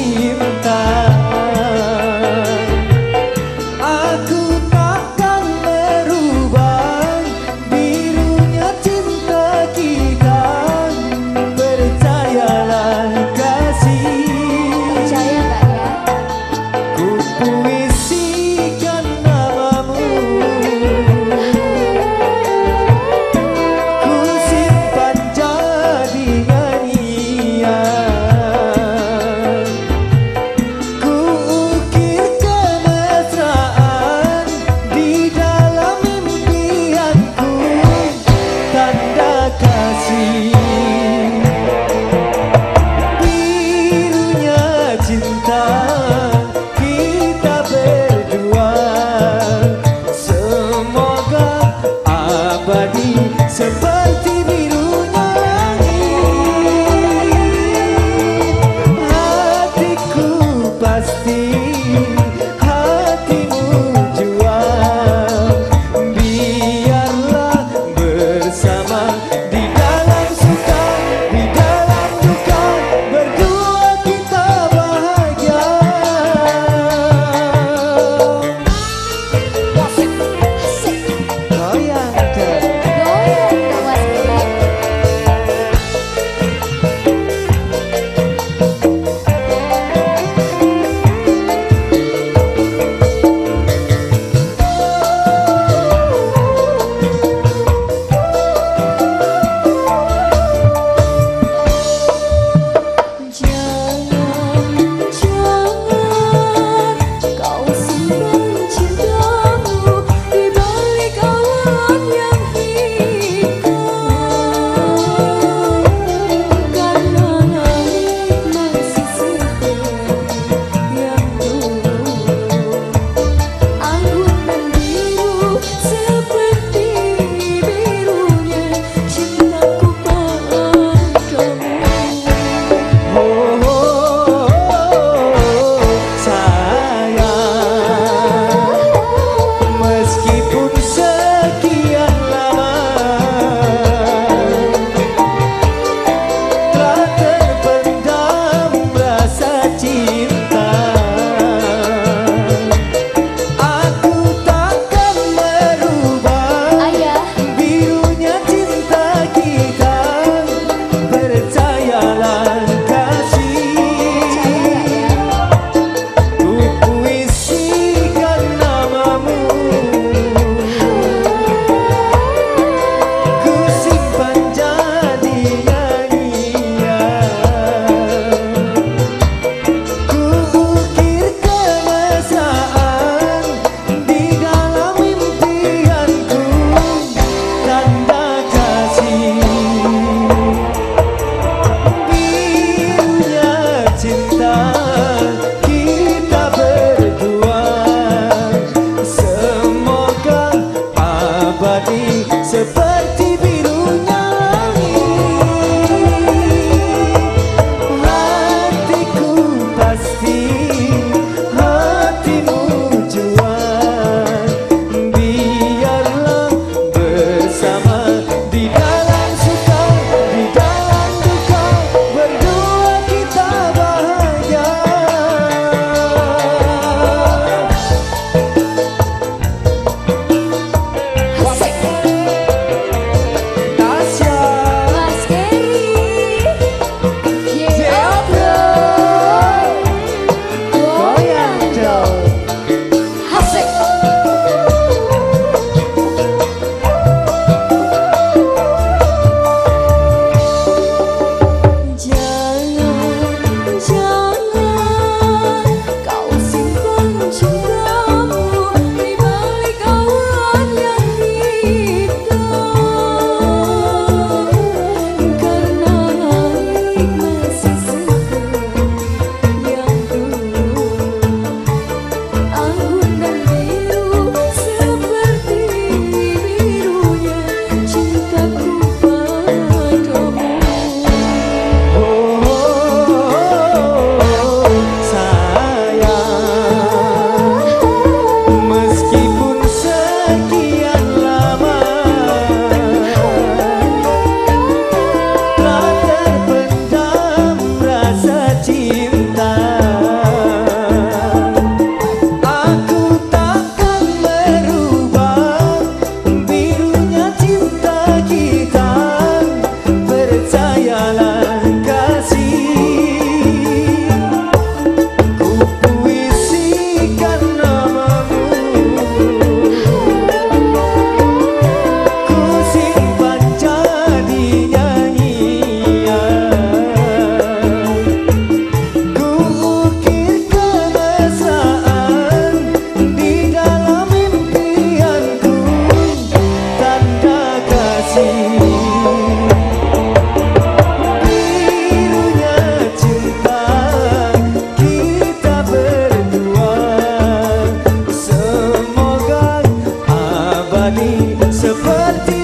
you. the party.